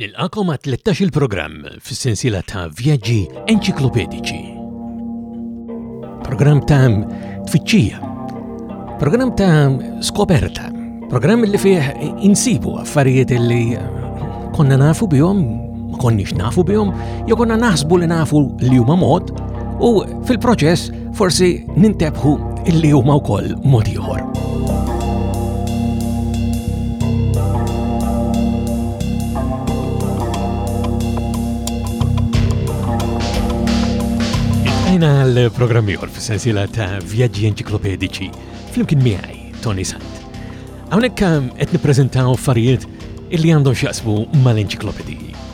Nilqakom għat 13 il programm fis-sensiela ta' vjaġġi enċiklopedici. Programm ta' tfittxija, programm ta' skoperta, programm li fih insibu affarijiet li konna nafu bihom, ma konniex nafu bihom, jew konna naħsbu li nafu li huma mod, u fil-proċess Forsi nintebħu illi huma wkoll mod ieħor. Għajna l-programm ieħor fis-sensiela ta' vjaġġi enċiklopedici flimkien miegħi Tony Sant. Hawnhekk ehm, qed nippreżentaw affarijiet illi għandhom x'jaqsmu mal-enċiklopediji.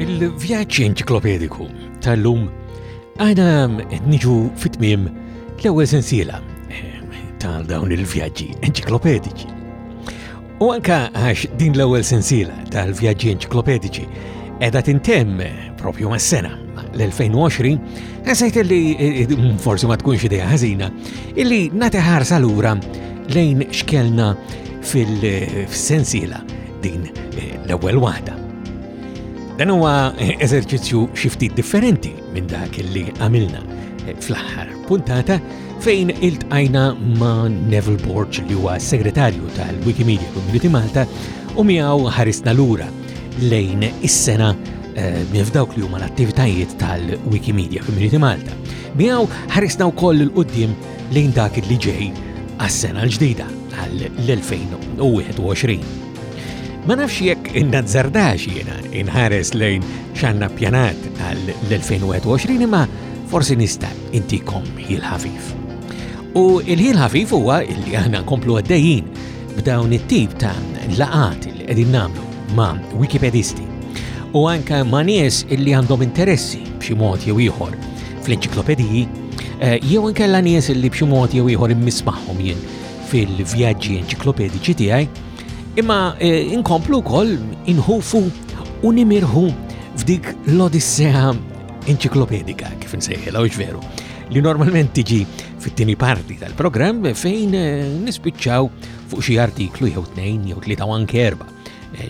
Mill-vjaġġ enċiklopediku tal-lum għajna niġu fit-tmiem l-ewwel sensiela ta' dawn il-vjaġġi enċiklopediċi. U anka għax din l-ewwel sensiela tal-vjaġġi enċiklopediċi edha tintemm propju mas-sena l-2020, għasajt li eh, eh, forsi ma tkunx idea ħażina, illi nati ħarsa lura lejn xkelna fil-sensiela din eh, l-ewwel waħda. Dan huwa eh, eżerċizzju xi ftit differenti minn dak li għamilna eh, fl-aħħar puntata fejn iltqajna ma' Neville Borg li huwa segretarju tal-Wikimedia Community Malta u miegħu ħarisna lura lejn is-sena minn f'dawk li huma l-attivitajiet tal-Wikimedia Community Malta. Miegħu ħarisna wkoll il-qudiem lejn dak li ġej għas-sena l-ġdida għall-2021. Ma nafx jekk innazzardax jiena inħares lejn xanna pjanat għall-2021 imma forsi nista' intikom ħil ħafif. U il-ħil ħafif huwa illi aħna nkomplu għaddejjin b'dawn it-tip ta' laqat li qegħdin nagħmlu ma' Wikipedisti u anka ma' nies illi għandhom interessi b'xi mod jew ieħor fl-enċiklopediji, eh, jew inkella nies li b'xi mod jew ieħor immiss magħhom jien fil-vjaġġi enċiklopediċi tiegħi, imma eh, inkomplu wkoll inħufu u nimirħu f'dik l-odissea enċiklopedika kif nsejħilha u veru li normalment tiġi fit-tieni parti tal-programm fejn eh, nispiċċaw fuq xi artiklu jew tnejn jew tlieta anke erba'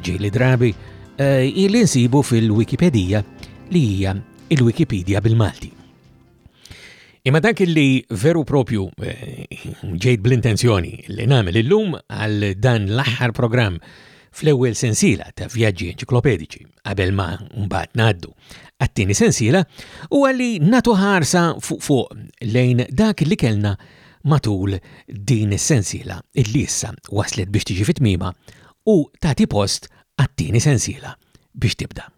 ġieli drabi li nsibu fil-Wikipedija li hija il-Wikipedia bil-Malti. Imma dak li veru propju eh, ġejt bl-intenzjoni li nagħmel illum għal dan l-aħħar programm fl-ewwel sensiela ta' vjaġġi enċiklopedici qabel ma mbagħad ngħaddu għat-tieni sensiela u għalli natu ħarsa fuq fuq lejn dak li kellna matul din is-sensiela illi issa waslet biex tiġi fit-tmima u tagħti post għat-tieni sensiela biex tibda.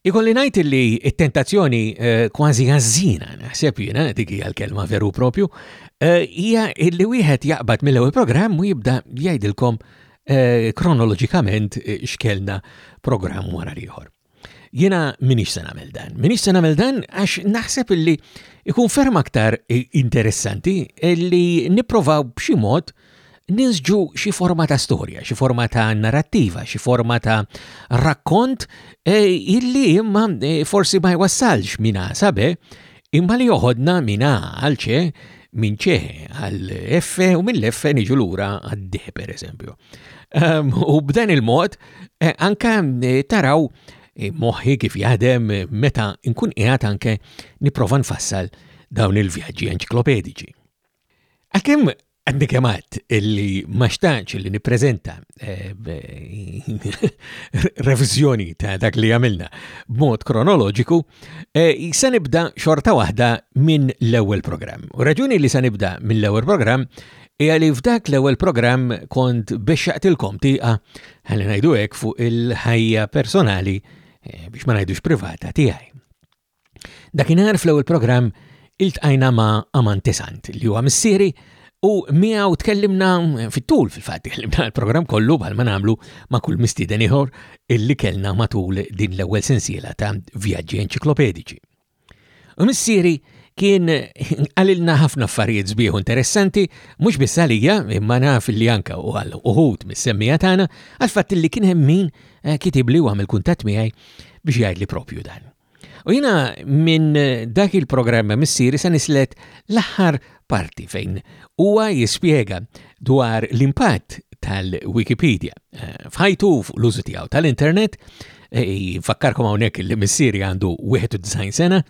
Ikolli ngħid li t-tentazzjoni eh, kważi ħażina naħseb jiena dik hija l-kelma veru propju, eh, hija li wieħed jaqbad mill-ewwel programm u jibda jgħidilkom eh, kronoloġikament x'kelna programm wara l-ieħor. Jiena minix se nagħmel dan. Minix se nagħmel dan għax naħseb illi ikun ferm aktar interessanti li nipprovaw b'xi mod Ninsġu xi forma ta' storja, xi forma ta' narrattiva, xi forma ta' rakkont e, illi imma e, forsi ma jwassalx minna sabe, imma li joħodna minna għalċe, minn ċe għal effe u mill-effe niġu lura għadde, per eżempju. Ehm, u b'dan il-mod, e, anka taraw moħħi kif jaħdem meta nkun qiegħed anke nipprova nfassal dawn il-vjaġġi enċiklopedici. Għalkemm għandi kemat illi ma xtaqx illi nippreżenta eh, revizjoni ta' dak li għamilna b'mod kronoloġiku, eh, se nibda xorta waħda minn l-ewwel programm. U raġuni li se nibda minn l-ewwel programm hija li f'dak l-ewwel programm kont biex xaqtilkom tieqa ħalli ngħidu hekk fuq il-ħajja personali eh, biex ma ngħidux privata tiegħi. Dakinhar fl-ewwel programm iltqajna ma' Amante Sant li huwa missieri u miegħu tkellimna fit-tul fil-fatt tkellimna l-programm kollu bħal ma nagħmlu ma' kull mistieden ieħor illi kellna matul din l-ewwel sensiela ta' vjaġġi enċiklopediċi. U missieri kien għalilna ħafna affarijiet sbieħ interessanti, mhux biss għalija, imma naf li anka u għal uħud mis-semmija tagħna, għal fatt li kien hemm min eh, kitibli u għamil kuntatt miegħi biex jgħidli propju dan. U jina minn dak il-programm missieri se nislet l-aħħar parti fejn huwa jispjega dwar l-impatt tal-Wikipedia eh, f'ħajtu l-użu tiegħu tal-internet eh, fakkarkom hawnhekk li missieri għandu 91 sena,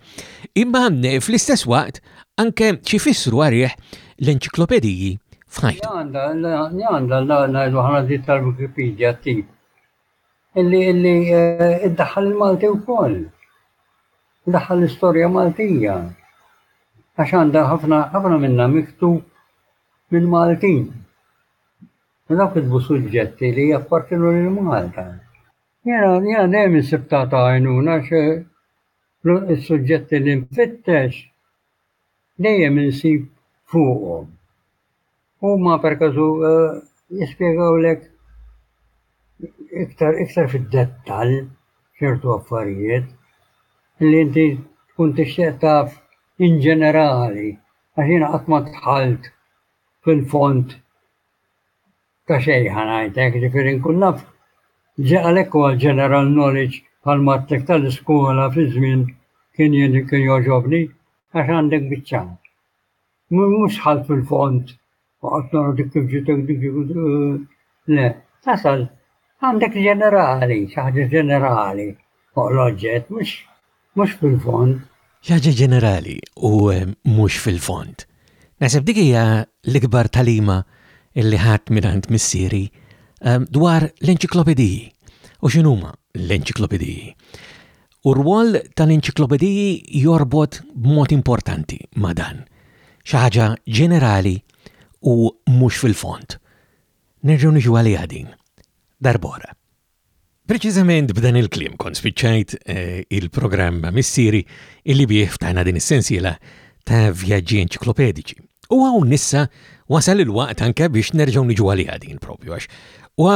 imma eh, fl-istess waqt anke xi fissru għarih l-enċiklopediji f'ħajtu. Għandha l-għana l-ħanazit tal-Wikipedia tip illi illi eh, iddaħħal il-Malti wkoll. Iddaħħal l-istorja Maltija. Għax għandha ħafna ħafna minna miktub minn Maltin. U dak idbu suġġetti li jappartinu lil Malta. Jena, jena dejjem insibta ta' għajnuna għax eh, is-suġġetti li nfittex dejjem insib fuqhom. Huma perkażu jispjegawlek iktar iktar fid-dettall ċertu affarijiet li inti tkun tixtieq taf in ġenerali għax jiena qatt ma dħalt fil-fond ta' xejn ħa ngħidlek, jiġifieri nkun naf għalhekk huwa l-general knowledge bħal mattek tal-iskola fi żmien kien jien kien jogħġobni għax għandek biċċa Mhux ħalf fil-fond, waqgħod nara dik kif ġiet eh, le, tasal għandek ġenerali, xi ħaġa ġenerali fuq l-oġġett, mhux fil-fond. Xaġa ġenerali u eh, mhux fil-fond. Nasib dik hija l-ikbar talima illi ħadd mingħand missieri eh, dwar l-enċiklopediji u x'inhuma l-enċiklopediji. U r-rwol tal-enċiklopediji jorbot b'mod importanti ma' dan. Xi ħaġa ġenerali u mhux fil-fond. Nerġgħu niġu għaliha din. Darbora. Preċiżament b'dan il-kliem kont spiċċajt eh, il-programm ma' missieri illi bih ftajna din is-sensiela ta' vjaġġi enċiklopedici. U hawn nissa wasal il-waqt anke biex nerġgħu niġu għaliha din propju għax u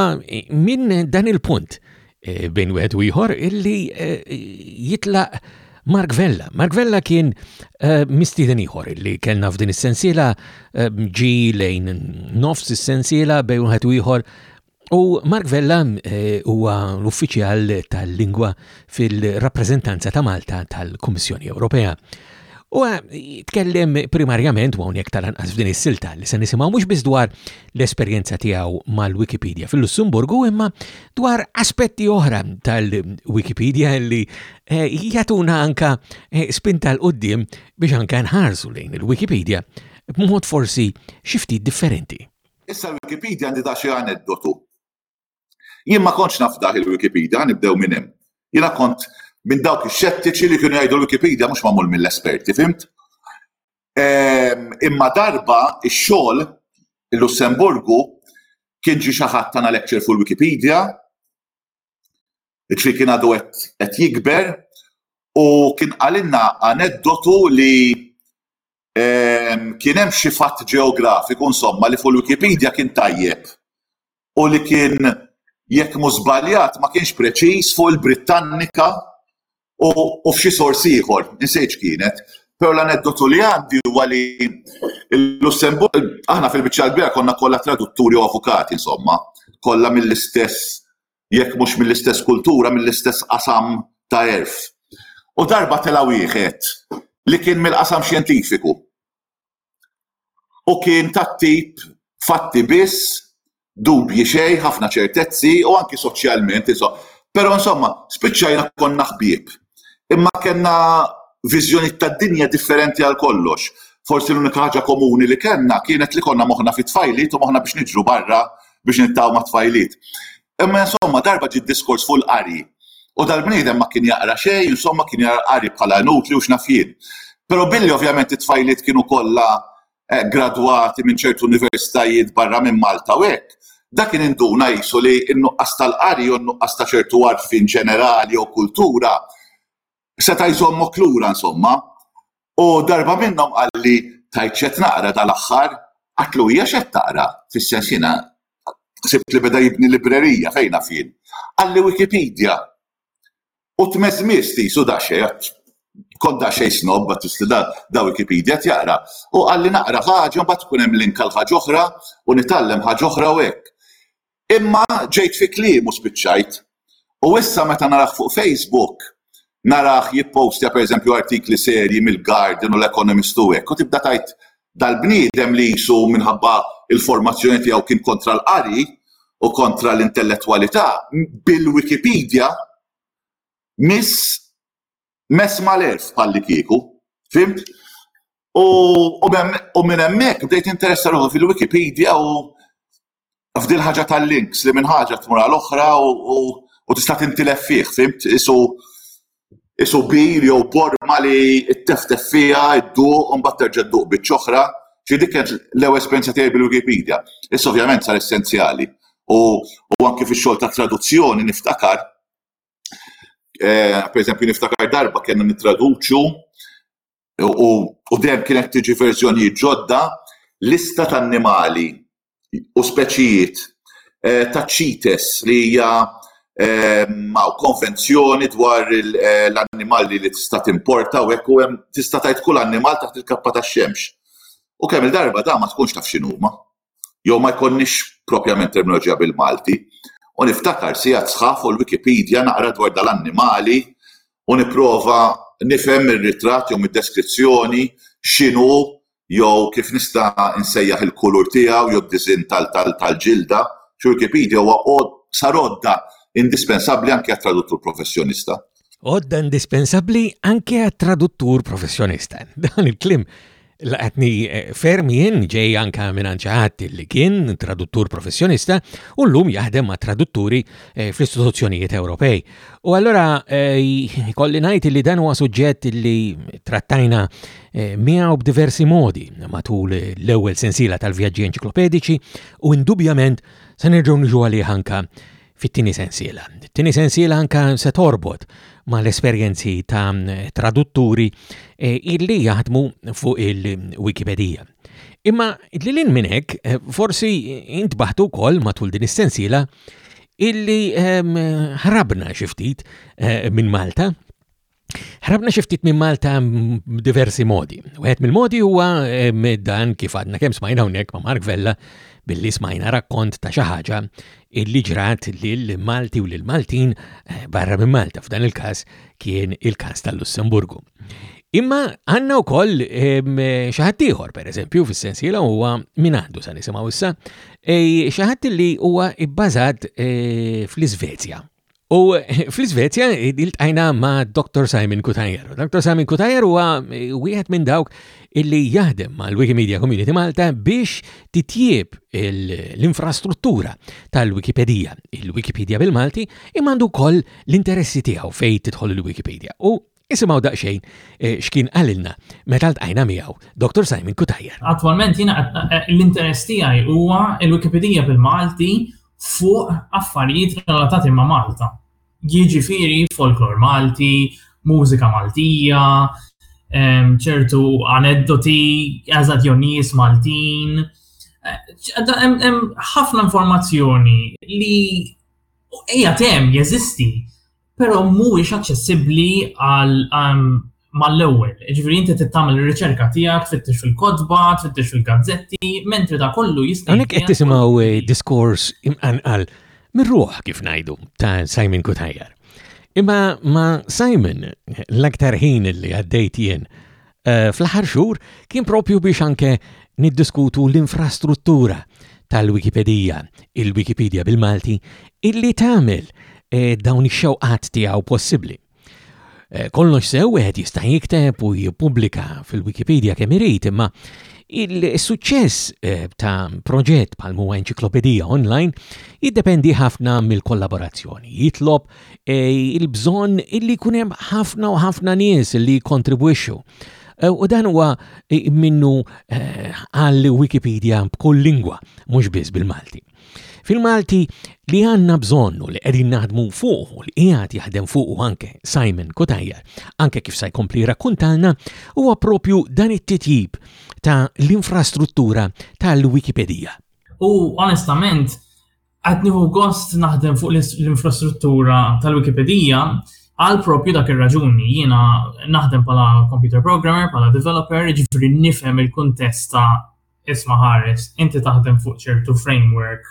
minn dan il-punt eh, bejn wieħed u ieħor illi eh, jitlaq Mark Vella. Mark Vella kien uh, mistieden ieħor li kellna f'din is-sensiela uh, ġi lejn nofs is-sensiela bej wieħed u ieħor U Mark Vella eh, huwa uh, l-uffiċjal tal-lingwa fil-rappreżentanza ta' Malta tal-Kummissjoni Ewropea. U tkellem primarjament u hawnhekk tal-anqas f'din is-silta li se nisimgħu mhux biss dwar l-esperjenza tiegħu mal-Wikipedia fil-Lussemburgu imma dwar aspetti oħra tal-Wikipedia li eh, jagħtuna anka eh, spinta l qudiem biex anka nħarsu lejn il-Wikipedia b'mod forsi xi ftit differenti. Issa l-Wikipedia għandi ta' xi aneddotu. Jien ma kontx nafdaħ il-Wikipedia, nibdew minn hemm. Jiena kont minn dawk ix-xettiċi li kienu jgħidu l-Wikipedia mhux magħmul mill-esperti, fimt? Ehm, imma darba ix-xogħol il-Lussemburgu kien ġi xi ħadd tana lecture fuq Wikipedia, ċli kien għadu qed jikber, u kien għalinna aneddotu li kien hemm xi fatt ġeografiku insomma li fuq il-Wikipedija kien tajjeb u li kien jekk mhux żbaljat ma kienx preċiż fuq il-Brittannika u f'xi sors ieħor, insejt x'kienet. Però l-aneddotu li għandi huwa li l-Lussemburg, aħna fil-biċċa l-kbira konna kollha tradutturi u avukati insomma, kollha mill-istess jekk mhux mill-istess kultura, mill-istess qasam ta' għerf. U darba tela' wieħed li kien mill-qasam xjentifiku u kien tat-tip fatti biss, dubji xejn, ħafna ċertezzi u anki soċjalment, insomma. Però insomma, spiċċajna konna ħbieb. Imma kellna viżjonijiet tad-dinja differenti għal kollox. Forsi l-unika ħaġa komuni li kellna kienet li konna moħħna fit-tfajliet u moħħna biex niġru barra biex niltaqgħu mat-tfajliet. Imma insomma darba ġie diskors fuq il-qari. U dal-bniedem ma kien jaqra xejn, insomma kien jara l-qari bħala inutli u x'naf jien. Però billi ovvjament it-tfajliet kienu kollha gradwati minn ċertu universitajiet barra minn Malta u hekk, dak kien induna qisu li n-nuqqas tal-qari jew n-nuqqas ta' ċertu għarfien ġenerali jew kultura seta' jżommok lura insomma. U darba minnhom qalli, tgħid x'qed naqra dal-aħħar? Għidtlu hija x'qed taqra? Fis-sens jiena ħsibt li beda jibni librerija, fejn naf jien. Qalli Wikipedia. U tmess miss tisu daqsxejn għax kont daqsxejn snob għax tista' dan da Wikipedia qed jaqra. U qalli naqra ħaġa mbagħad ikun hemm link għal ħaġa oħra u nitgħallem ħaġa oħra u hekk. Imma ġejt fi kliemu spiċċajt. U issa meta narah fuq Facebook, narah jippostja pereżempju artikli serji mill-Guardian u l-Economist u hekk u tibda tgħid Dal-bniedem li qisu minħabba l-formazzjoni tiegħu kien kontra l-qari u kontra l-intellettwalità, bil-Wikipedija miss mess mal-għerf bħallikieku. Fhimt? U minn hemmhekk bdejt ninteressa ruħi fil-Wikipedija u f'dil ħaġa tal-links li minn ħaġa tmur għal oħra u tista' tintilef fih, fimt? Isu isu bir jew borma li tteftef fiha, idduq, u mbagħad terġa' dduq biċċa oħra. Xi dik kienet l-ewwel esperjenza tiegħi bil-Wikipedia. Issa ovvjament sar essenzjali. U anke fix-xogħol ta' traduzzjoni niftakar, eh, per eżempju niftakar darba kellna nittraduċu u dejjem kienet tiġi verżjonijiet ġodda, lista ta' annimali u speċijiet ta' CITES li hija konvenzjoni dwar l-annimali li tista' timporta u hekk u hemm tista' tgħid kull annimal taħt il-kappa tax-xemx. U kemm-il darba dawn ma tkunx taf x'inhuma. jew ma jkollniex propjament terminoloġija bil-Malti, u niftakar sigħat sħaħ fuq il-Wikipedia naqra dwar dal-annimali u nipprova nifhem ir-ritratt jew mid-deskrizzjoni x'inhu jew kif nista' nsejjaħ il-kulur tiegħu jew d-diżinn tal-ġilda, xi Wikipedia huwa sar għodda indispensabbli anke għat-traduttur professjonista. Għodda indispensabbli anke għat-traduttur professjonista. Dan il-klim laqatni eh, ferm jien ġej anka minn ċaħat li kien traduttur professjonista u l-lum jaħdem ma' tradutturi eh, fl-istituzzjonijiet Ewropej. U allora eh, kolli ngħid li dan huwa suġġett li trattajna miegħu b'diversi modi matul l-ewwel sensiela tal-vjaġġi enċiklopedici u indubjament se nerġgħu niġu għalih anka fit-tieni sensiela. It-tieni sensiela anka se torbot mal-esperjenzi ta' tradutturi e, illi jaħdmu fuq il-Wikipedija. Imma li lin minn hekk, e, forsi intbaħtu wkoll matul din is-sensiela illi ħrabna xi ftit e, minn Malta Ħrabna xi ftit minn Malta b'diversi modi. Wieħed mill-modi huwa dan kif għadna kemm smajna hawnhekk ma' Mark Vella billi smajna rakkont ta' xi ħaġa illi ġrat lil Malti u lil Maltin eh, barra minn Malta, f'dan il-każ kien il-każ tal-Lussemburgu. Imma għanna u koll xaħatiħor, per eżempju, fil-sensiela huwa minn għandu sa' nisimaw issa, xaħat li huwa ibbazat eh, fl-Svezja, U fl-Svezja il-tajna ma' Dr. Simon Kutajer. Dr. Simon Kutajer huwa eh, wieħed minn dawk illi jaħdem mal Wikimedia Community Malta biex titjieb l-infrastruttura tal-Wikipedija, il-Wikipedia bil-Malti, imandu koll l-interessi tiegħu fej tidħol il-Wikipedia. U Isimgħu daqsxejn eh, x'kien qalilna meta ltqajna miegħu Dr. Simon Kutajja. Attwalment jiena eh, eh, l-interess tiegħi huwa l-Wikipedija bil-Malti fuq affarijiet relatati ma' Malta. Jiġifieri folklor Malti, mużika Maltija, ehm, ċertu aneddoti, eżazzjonijiet Maltin. Hemm ħafna informazzjoni li hija tem jeżisti Però mhuwiex aċċessibbli għal ehm, mal-ewwel. Ġifieri inti tittamel ir-riċerka tiegħek, tfittix fil-kotba, tfittix fil-gazzetti, mentri da kollu jista' Hawnhekk qed tisimgħu eh, diskors imqanqal mir-ruħ kif ngħidu ta' Simon Kutajjar. Imma ma' Simon l-aktar ħin li għaddejt jien Eh, fl-aħħar xhur kien propju biex anke niddiskutu l-infrastruttura tal-Wikipedija, il-Wikipedia bil-Malti, illi tagħmel eh, dawn ix-xewqat tiegħu possibbli. Eh, kollox sew wieħed jista' jikteb u jippubblika fil-Wikipedia kemm irid, imma il-suċċess ta' proġett bħal huwa enċiklopedija online jiddependi ħafna mill-kollaborazzjoni, jitlob il-bżonn illi jkun hemm ħafna u ħafna nies li jikkontribwixxu. Eh, u dan huwa eh, minnu eh, għal Wikipedia b'kull lingwa, mhux biss bil-Malti. Fil-Malti li għanna bżonnu li qegħdin naħdmu fuq u li qiegħed jaħdem fuq u anke Simon Kutajjar, anke kif se jkompli rakkuntalna, huwa propju dan it-titjib ta' l-infrastruttura tal-Wikipedija. U onestament, Qed nieħu gost naħdem fuq l-infrastruttura tal-Wikipedija għal propju dak ir-raġuni. Jiena naħdem bħala computer programmer, bħala developer, ġifri nifhem il-kuntest ta' isma' ħares, inti taħdem fuq ċertu framework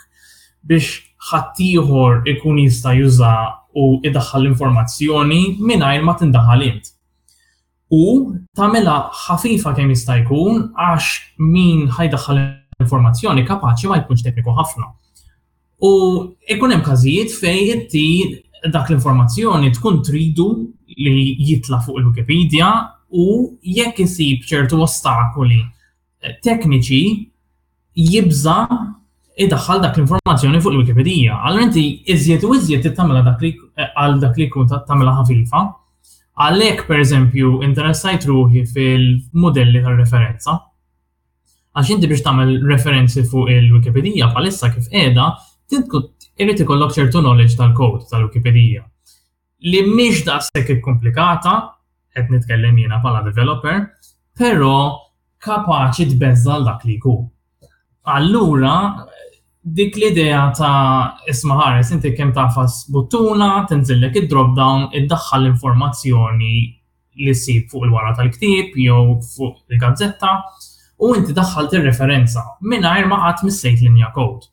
biex ħaddieħor ikun jista' juża u idaħħal l-informazzjoni mingħajr ma tindaħal int. u tagħmilha ħafifa kemm jista' jkun għax min ħajdaħħal informazzjoni kapaċi ma jkunx tekniku ħafna. U ikun hemm każijiet fejn inti dak l-informazzjoni tkun tridu li jitla' fuq il-Wikipedia u jekk isib ċertu ostakoli tekniċi jibża idaħħal dak l-informazzjoni fuq il-Wikipedija. Allora inti iżjed u iżjed tittamela dak li għal dak li kun tagħmilha ħafifa. Għalhekk pereżempju interessajt ruħi fil-modelli tal-referenza. Għax inti biex tagħmel referenzi fuq il-Wikipedija bħalissa kif qiegħda, irid ikollok ċertu knowledge tal-kod tal-Wikipedija. li mhix daqshekk ikkomplikata, qed nitkellem jiena bħala developer, però kapaċi tbeżżal dak li jkun. Allura, dik l-idea ta' isma ħares inti kemm tafas buttuna, tinżillek id-drop down, iddaħħal l-informazzjoni li ssib fuq il-wara tal-ktieb jew fuq il-gazzetta u inti daħħal tir-referenza mingħajr ma qatt missejt linja kod.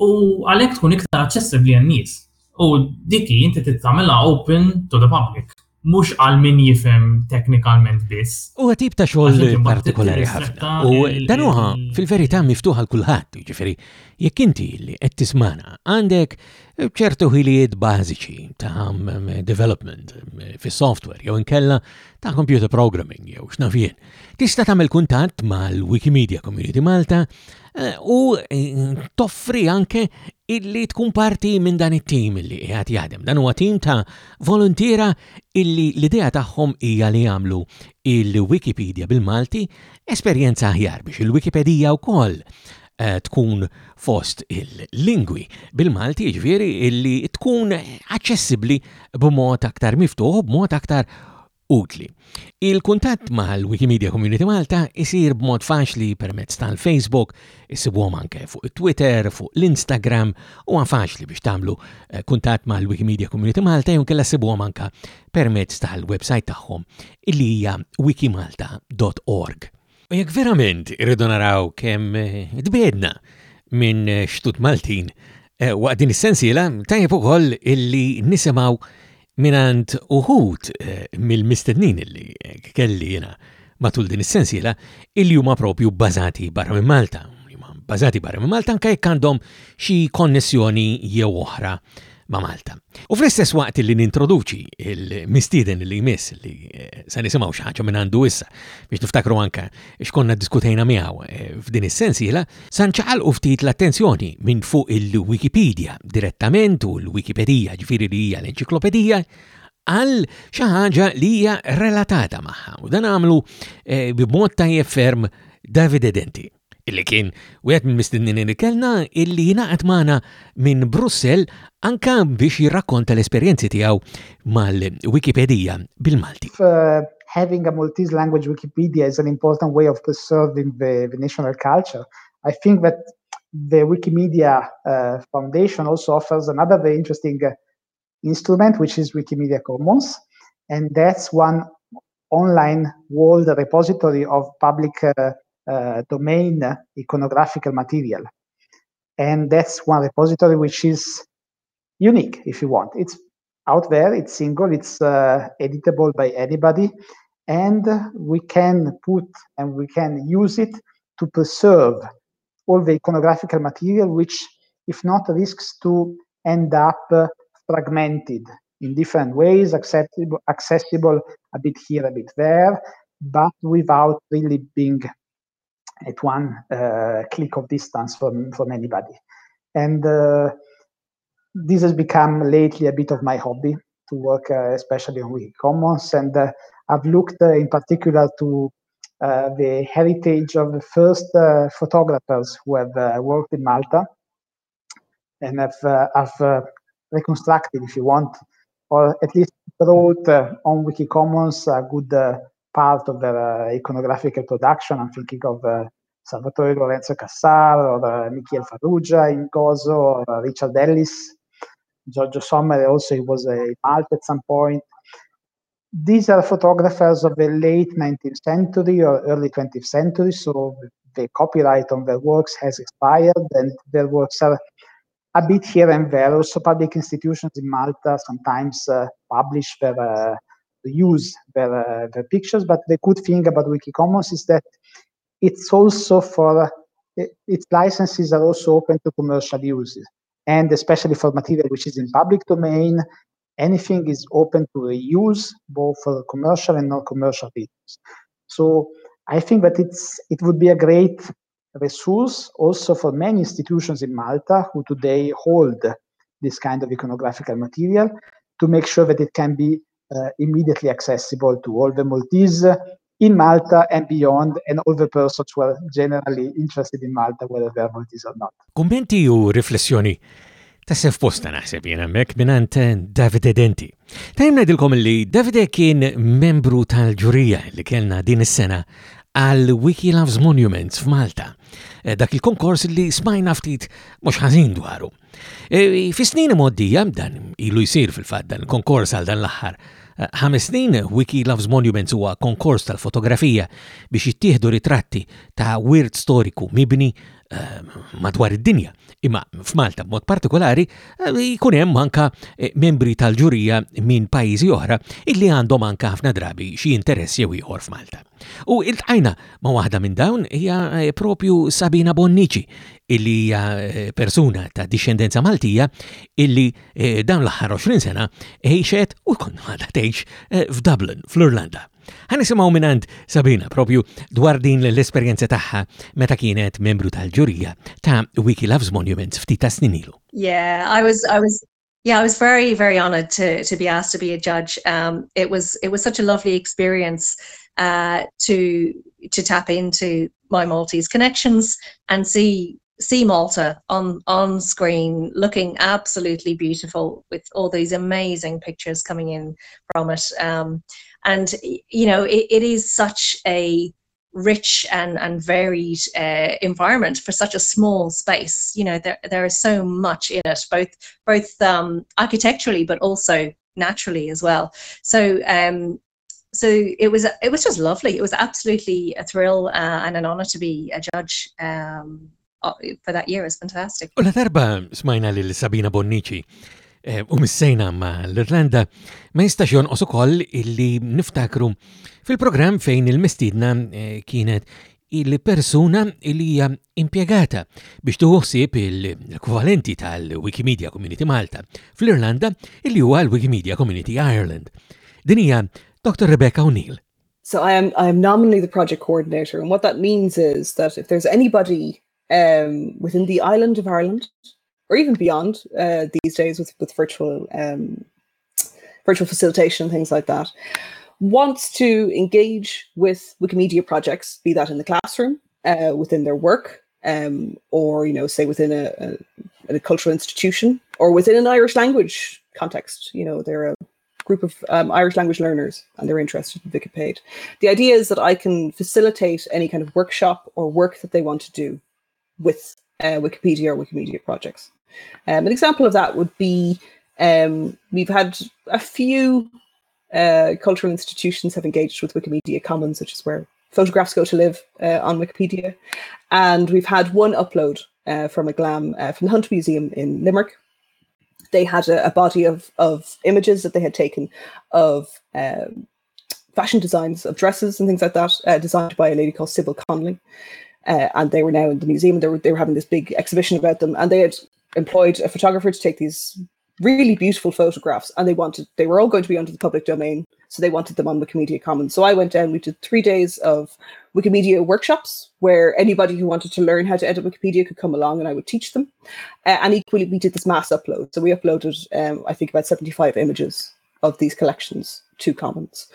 U għalhekk tkun iktar aċċessibbli għan-nies. U dik inti tittamela open to the public mhux għal min jifhem teknikalment biss. Huwa tip ta' xogħol partikolari ħafna. U dan huwa fil-verità miftuħ għal kulħadd, jiġifieri jekk inti li qed tismana għandek ċertu ħilijiet bażiċi ta' um, development um, fis-software jew inkella ta' computer programming jew x'nafien. Tista' tagħmel kuntatt mal-Wikimedia Community Malta Eh, u eh, toffri anke illi tkun parti minn dan it-tim illi qiegħed jaħdem. Dan huwa tim ta' volontiera illi l-idea tagħhom hija li jagħmlu il-Wikipedia bil-Malti esperjenza aħjar biex il-Wikipedija wkoll eh, tkun fost il-lingwi bil-Malti ġviri illi tkun aċċessibbli b'mod aktar miftuħ, b'mod aktar utli. Il-kuntatt mal-Wikimedia Community Malta isir b'mod faċli permezz tal-Facebook, issibuhom anke fuq it-Twitter, fuq l-Instagram, huwa faċli biex tagħmlu eh, kuntatt mal-Wikimedia Community Malta jew kella sibuhom anke permezz tal-website tagħhom illi hija wikimalta.org. U jekk verament irridu naraw kemm tbiedna minn xtut Maltin eh, waqt din is-sensiela tajjeb ukoll illi nisimgħu minant uħud eh, mill-mistednin illi eh, kelli jiena matul din is-sensiela illi huma propju bbażati barra minn Malta. Bażati barra minn Malta anke jekk għandhom xi konnessjoni jew oħra ma' Malta. U fl-istess waqt li nintroduċi il-mistieden li jmiss li eh, se nisimgħu xi ħaġa minn għandu issa biex niftakru anke x'konna diskutejna miegħu eh, f'din is-sensiela, se nċaqalqu ftit l-attenzjoni minn fuq il-Wikipedia direttament u l-Wikipedija ġifieri li hija l-enċiklopedija għal xi ħaġa li hija relatata magħha u dan għamlu eh, b'mod tajjeb ferm David Edenti. illi kien wieħed mill-mistednin li kellna illi jingħaqad magħna minn Brussell anka biex jirrakkonta l-esperjenzi tiegħu mal-Wikipedija bil-Malti. Uh, having a Maltese language Wikipedia is an important way of preserving the, the national culture. I think that the Wikimedia uh, Foundation also offers another very interesting uh, instrument, which is Wikimedia Commons. And that's one online world repository of public uh, uh, domain iconographical material. And that's one repository which is unique, if you want. It's out there, it's single, it's uh, editable by anybody, and we can put and we can use it to preserve all the iconographical material, which, if not, risks to end up fragmented in different ways, accessible, accessible a bit here, a bit there, but without really being at one uh, click of distance from, from anybody. And uh, this has become lately a bit of my hobby to work, uh, especially on Wikicommons. And I've looked in particular to uh, the heritage of the first uh, photographers who have uh, worked in Malta and have, have reconstructed, if you want, or at least brought on Wikicommons a good part of their iconographical production. I'm thinking of eh, Salvatore Lorenzo Cassar or eh, Michiel Farrugia in or eh, Richard Ellis, Giorgio Sommer also he was a Malt at some point. These are photographers of the late 19th century or early 20th century, so the copyright on their works has expired and their works are a bit here and there. Also, public institutions in Malta sometimes uh, publish their uh, use their, the pictures. But the good thing about Wikicommons is that it's also for its licenses are also open to commercial uses, and especially for material which is in public domain. Anything is open to reuse, both for commercial and non-commercial reasons. So I think that it's it would be a great resource also for many institutions in Malta who today hold this kind of iconographical material to make sure that it can be uh, immediately accessible to all the Maltese in Malta and beyond and all the persons who are generally interested in Malta whether they are Maltese or not. Kummenti u riflessjoni Tassew posta naħseb jien hemmhekk mingħand eh, Davide Denti. Tajm ngħidilkom li Davide kien membru tal-ġurija li kellna din is-sena għal Wiki Loves Monuments f'Malta. Eh, dak il-konkors li smajna ftit mhux ħażin dwaru. Eh, fi snin moddija dan ilu jsir fil-fatt dan il-konkors għal dan l-aħħar ħames snin Wiki Loves Monuments huwa konkors tal-fotografija biex jittieħdu ritratti ta' wirt storiku mibni Ehm, madwar id-dinja, imma f'Malta b'mod partikolari eh, jkun hemm anka eh, membri tal-ġurija minn pajjiżi oħra illi għandhom anka ħafna drabi xi interess jew ieħor f'Malta. U iltqajna ma' waħda minn dawn hija eh, propju Sabina Bonnici illi hija persuna ta' dixxendenza Maltija illi dawn l-aħħar 20 sena għejxet u kon għadha tgħix f'Dublin, fl-Irlanda. Ħa nisimgħu minant Sabina propju dwar din l-esperjenza tagħha meta kienet membru tal-ġurija ta' Wiki Loves Monuments ftit ta' snin ilu. Yeah, I was I was Yeah, I was very, very honored to, to be asked to be a judge. Um, it was it was such a lovely experience uh, to to tap into my Maltese connections and see see Malta on on screen, looking absolutely beautiful with all these amazing pictures coming in from it. Um, and you know it, it is such a rich and and varied uh, environment for such a small space you know there there is so much in it both both um, architecturally but also naturally as well so um so it was it was just lovely. It was absolutely a thrill uh, and an honor to be a judge. Um, uh, for that year, it was fantastic. U la darba smajna lil Sabina Bonnici eh, u missejna ma l-Irlanda ma jistax jonqos ukoll illi niftakru fil-programm fejn il-mistidna eh, kienet il-persuna illi hija impjegata biex tieħu ħsieb l-ekwivalenti tal-Wikimedia Community Malta fl-Irlanda illi huwa l-Wikimedia Community Ireland. Din hija Dr. Rebecca O'Neill. So I am, I am nominally the project coordinator and what that means is that if there's anybody um, within the island of Ireland or even beyond uh, these days with, with virtual um, virtual facilitation and things like that, wants to engage with Wikimedia projects, be that in the classroom, uh, within their work, um, or you know, say within a, a, a, cultural institution, or within an Irish language context. You know, they're a group of um, Irish language learners, and they're interested in Wikipedia. The idea is that I can facilitate any kind of workshop or work that they want to do with uh, Wikipedia or Wikimedia projects. Um, an example of that would be um, we've had a few uh, cultural institutions have engaged with Wikimedia Commons, which is where photographs go to live uh, on Wikipedia, and we've had one upload uh, from a glam uh, from the Hunter Museum in Limerick. They had a, a body of, of images that they had taken of um, fashion designs of dresses and things like that, uh, designed by a lady called Sybil Conley. Uh, and they were now in the museum. They were, they were having this big exhibition about them, and they had employed a photographer to take these really beautiful photographs. And they wanted they were all going to be under the public domain, so they wanted them on Wikimedia Commons. So I went down. We did three days of Wikimedia workshops where anybody who wanted to learn how to edit Wikipedia could come along, and I would teach them. Uh, and equally, we did this mass upload. So we uploaded, um, I think, about seventy five images of these collections to commons.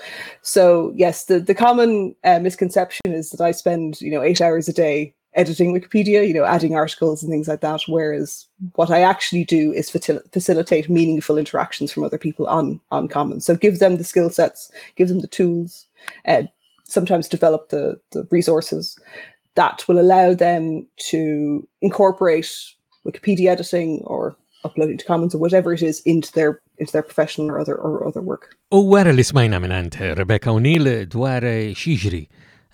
So yes, the the common uh, misconception is that I spend you know eight hours a day editing Wikipedia, you know, adding articles and things like that. Whereas what I actually do is facil- facilitate meaningful interactions from other people on on commons. So give them the skill sets, give them the tools, uh, sometimes develop the the resources that will allow them to incorporate Wikipedia editing or uploading to Commons or whatever it is into their into their professional or other or other work. U wara li smajna minn Rebecca O'Neill dwar eh, xiġri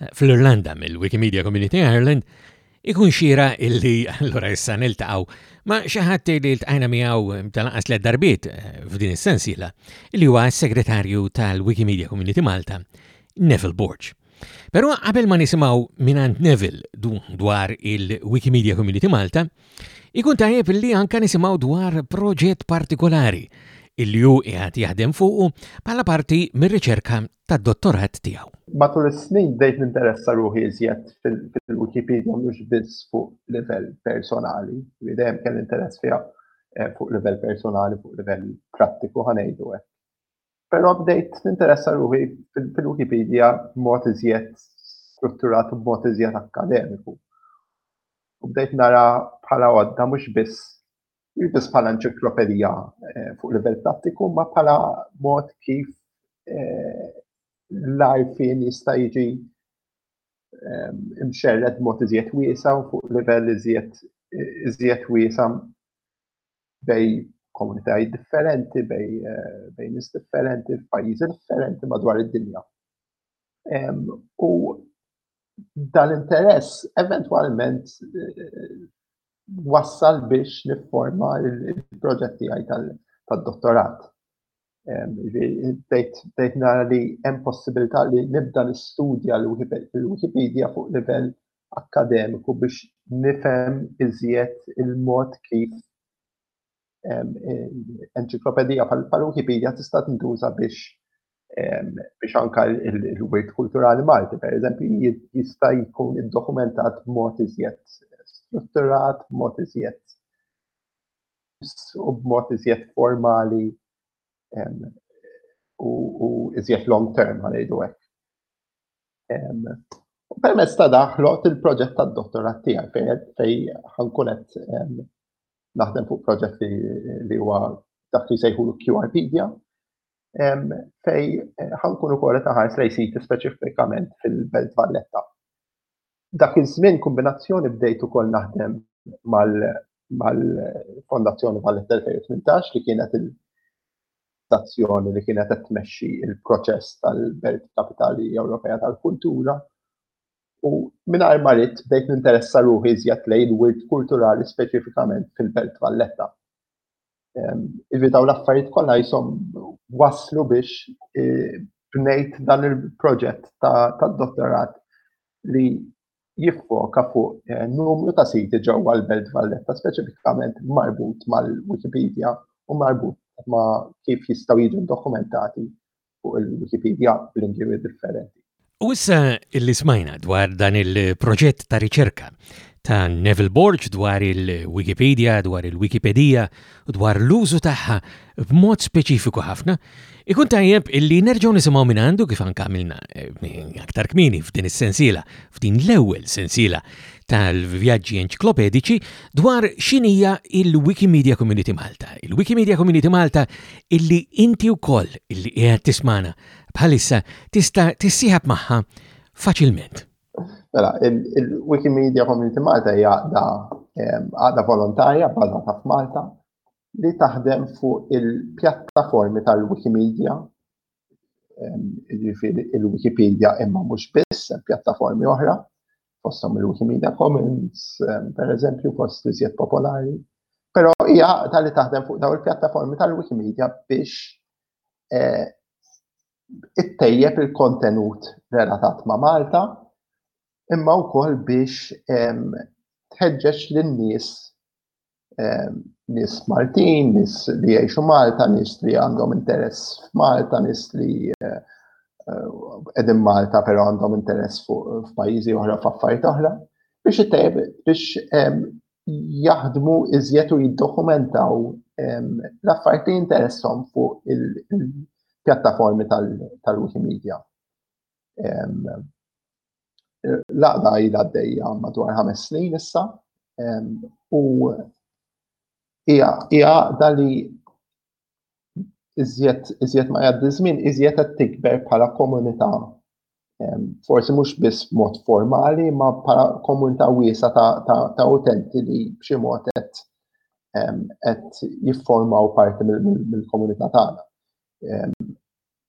eh, fl-Irlanda mill-Wikimedia Community Ireland, ikun xira illi allura issa niltaqgħu ma' xi ħadd li ltqajna miegħu tal-anqas tliet darbiet eh, f'din is-sensiela li huwa s-Segretarju tal-Wikimedia Community Malta, Neville Borge. Però qabel ma nisimgħu mingħand Neville dwar il-Wikimedia Community Malta, ikun tajjeb li anka nisimgħu dwar proġett partikolari illi hu qiegħed jaħdem fuqu bħala parti mir-riċerka tad-dottorat tiegħu. Matul is-snin bdejt ninteressa ruħi iżjed fil-Wikipedia mhux biss fuq livell personali, li dejjem kelli interess fiha eh, fuq livell personali, fuq livell prattiku ħanejdu hekk. Però bdejt ninteressa ruħi fil-Wikipedia b'mod iżjed strutturat u b'mod iżjed akkademiku. U bdejt nara bħala għodda mhux biss biss bħala enċiklopedija eh, fuq livell prattiku, ma bħala mod kif eh, l-arfin jista' jiġi ehm, imxerred mod iżjed wiesa u fuq livell iżjed iżjed wiesa bej komunitajiet differenti, bej, eh, bej nis differenti, f'pajjiżi differenti madwar id-dinja. U dal-interess eventualment eh, wassal biex nifforma il-proġetti għaj tal-dottorat. Bdejt nara li hemm possibilità li nibda nistudja l-Wikipedia fuq livell akkademiku biex nifhem iżjed il-mod kif enċiklopedija bħal Wikipedia tista' tintuża biex biex anka l-wirt kulturali Malti, per eżempju, jista' jkun id-dokumentat b'mod iżjed strutturat, b'mod iżjed u b'mod iżjed formali u iżjed long term għalajdu hekk. U permezz ta' dak ħloqt il-proġett tad-dottorat tiegħi fejn fej ħankun qed naħdem fuq proġett li huwa dak li sejħulu QRpedia fej ħankun ukoll qed naħares lej siti speċifikament fil-Belt Valletta. Dak iż-żmien kombinazzjoni bdejt ukoll naħdem mal-fondazzjoni tal-2018 li kienet il-stazzjoni li kienet qed tmexxi il-proċess tal-Belt Kapitali Ewropea tal-Kultura u mingħajr ma rid bdejt ninteressa ruħi iżjed lejn wirt kulturali speċifikament fil-Belt Valletta. Ehm, Ivitaw l-affarijiet kollha jisom waslu biex e, bnejt dan il-proġett ta' dottorat li jiffoka fuq eh, numru ta' siti ġewwa l-Belt Valletta speċifikament marbut mal-Wikipedia u marbut ma' kif jistgħu jiġu dokumentati fuq il-Wikipedia bl-ingiri differenti. U issa illi smajna dwar dan il-proġett ta' riċerka ta' Neville Borg dwar il-Wikipedia, dwar il-Wikipedia u dwar l-użu tagħha b'mod speċifiku ħafna, ikun tajjeb illi nerġgħu nisimgħu minn għandu kif anke għamilna eh, aktar kmini f'din is-sensiela, f'din l-ewwel sensiela tal-vjaġġi enċiklopedici dwar xinija il-Wikimedia Community Malta. Il-Wikimedia Community Malta illi inti wkoll illi qiegħed tismana bħalissa tista' tissieħab magħha faċilment. Mela, il-Wikimedia Community Malta hija għada volontarja bbażata f'Malta li taħdem fuq il-pjattaformi tal-Wikimedia ġifiri il-Wikipedia imma mhux biss pjattaformi oħra fosthom il-Wikimedia Commons per eżempju fost iżjed popolari. Però hija tal-li taħdem fuq daw il-pjattaformi tal-Wikimedia biex eh, ittejjeb il-kontenut relatat ma' Malta, imma wkoll biex tħeġġeġ lin-nies, nies Maltin, nies li jgħixu Malta, nies li għandhom interess f'Malta, nies li qegħdin Malta però għandhom interess f'pajjiżi oħra f'affarijiet oħra, biex ittejjeb biex jaħdmu iżjed u jiddokumentaw l-affarijiet li jinteressom fuq il-pjattaformi tal-Wikimedia. Laqda jida d-dejja madwar ħames snin issa u hija dali iżjed ma jgħaddi żmien, iżjed qed tikber bħala komunità. Forsi mhux biss mod formali, ma bħala komunità wiesa ta' utenti li b'xi mod qed qed jifformaw parti mill-komunità tagħna.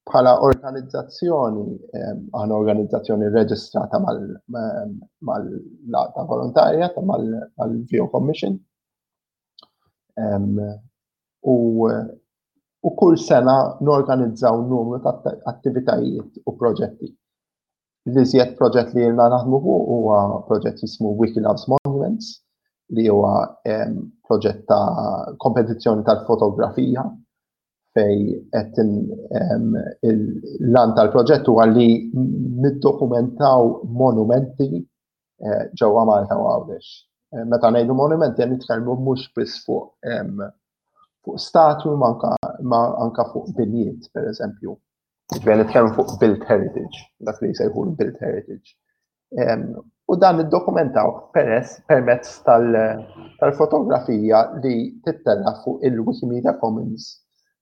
Bħala organizzazzjoni, aħna organizzazzjoni reġistrata mal-laqta volontarja mal-Vio Commission, U u kull sena norganizzaw numru ta' attivitajiet u proġetti. L-iżjed proġett li jirna naħdmu fuq huwa proġett jismu Wiki Loves Monuments li huwa proġett ta' kompetizzjoni tal-fotografija fej qed l-lan tal-proġett huwa li niddokumentaw monumenti eh, ġewwa Malta u Għawdex. Eh, meta ngħidu monumenti qed nitkellmu mhux biss fuq fuq statu ma anka fuq binjiet, per eżempju. Ġbejn nitkellmu fuq built heritage, dak li jsejħu built heritage. U dan id-dokumentaw peress permezz tal-fotografija li tittella fuq il-Wikimedia Commons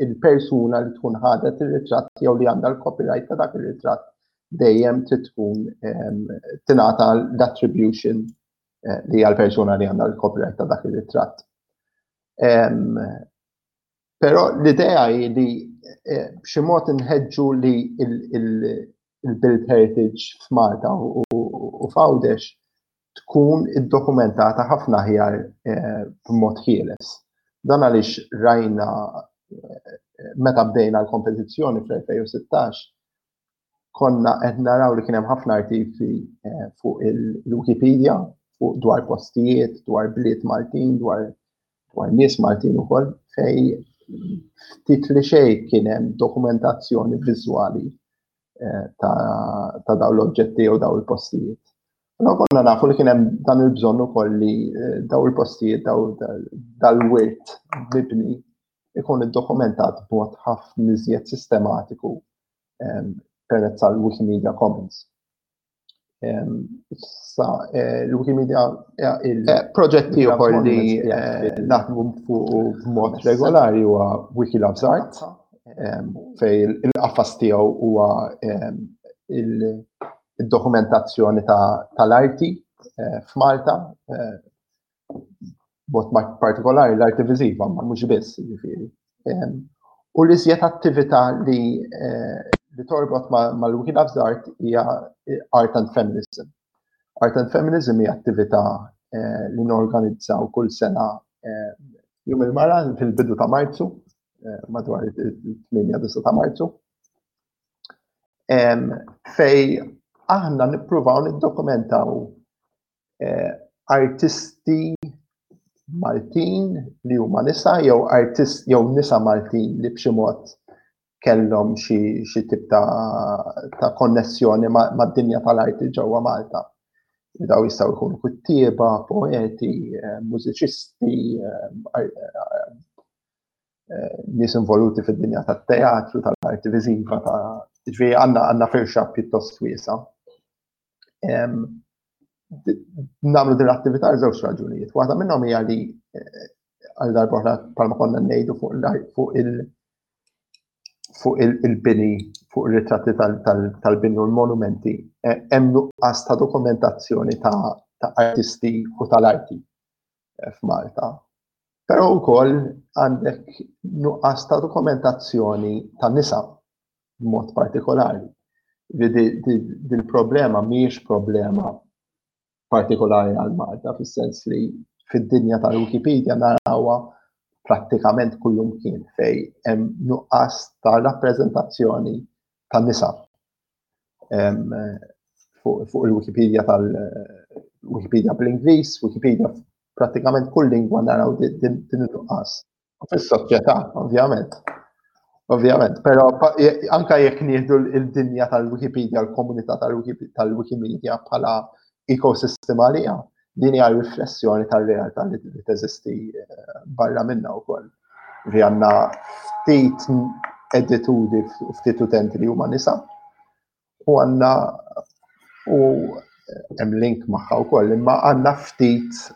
il-persuna li tkun ħadet ir-ritratt jew li għandha l-copyright ta' dak ir-ritratt dejjem trid tkun ehm, tingħata l-attribution eh, li hija l-persuna li għandha l-copyright ta' dak ir-ritratt. Ehm, però l-idea hi li eh, b'xi mod inħeġġu li il-build heritage f'Malta u f'Għawdex tkun iddokumentata ħafna aħjar eh, b'mod ħieles. Dan għaliex rajna eh, meta bdejna l-kompetizzjoni fl-2016 konna qed naraw li kien hemm ħafna artikli eh, fuq il-Wikipedia fuq dwar postijiet, dwar bliet Maltin, dwar dwar nies Maltin ukoll fej ftit li xejn kien hemm dokumentazzjoni viżwali eh, ta' daw l-oġġetti u daw il-postijiet. No, konna nafu li kien hemm dan il-bżonn ukoll li eh, daw il-postijiet daw dal-wirt mibni ikun iddokumentat b'mod ħafna iżjed sistematiku ehm, permezz tal-Wikimedia Commons. Issa, l-Wikimedia il-proġetti ukoll li naħdmu fuq b'mod regolari huwa Wikilabs Art fej il-qafas tiegħu huwa il-dokumentazzjoni tal-arti f'Malta bot partikolari l-arti viżiva, ma mhux biss, ġifieri. U li żjed attività li eh, li torbot mal-Wiki Loves Art hija eh, Art and Feminism. Art and Feminism hija attività eh, li norganizzaw kull sena jum il-mara fil-bidu ta' Marzu, madwar il-8 ta' Marzu. Fej aħna nippruvaw niddokumentaw eh, artisti Maltin li huma nisa jew artist jew nisa Maltin li b'xi mod kellhom xi tip ta' konnessjoni mad-dinja tal-arti ġewwa Malta. Daw jistgħu jkunu kuttieba, poeti, eh, mużiċisti, eh, eh, nies involuti fid-dinja tat-teatru, tal-arti viżiva, ta' ġifieri għandna għandna firxa pjuttost wiesa. namlu din l-attività għal żewġ raġunijiet. Waħda minnhom hija li eh, għal darba oħra palma konna ngħidu fuq il fuq il-bini, fuq il-ritratti tal-bini u l-monumenti, eh, hemm nuqqas ta' dokumentazzjoni ta' artisti u tal-arti. f'Malta. Però wkoll għandek nuqqas ta' dokumentazzjoni ta' nisa b'mod partikolari. Din problema mhijiex problema partikolari għal Malta fis-sens li fid-dinja tal-Wikipedia narawha prattikament kullum kien fej hemm nuqqas ta' rappreżentazzjoni ta' nisa fuq il-Wikipedia tal-Wikipedia bl-Ingliż, Wikipedia pratikament kull lingwa naraw din il-nuqqas. Fis-soċjetà, ovvjament. Ovvjament, però anka jekk nieħdu l-dinja tal-Wikipedia, l-komunità tal-Wikimedia bħala ekosistema għalija, Din hija riflessjoni tar-realtà li teżisti eh, barra minna wkoll. Li għandna ftit edituri ftit utenti li huma nisa u għandna u hemm link magħha wkoll imma għandna ftit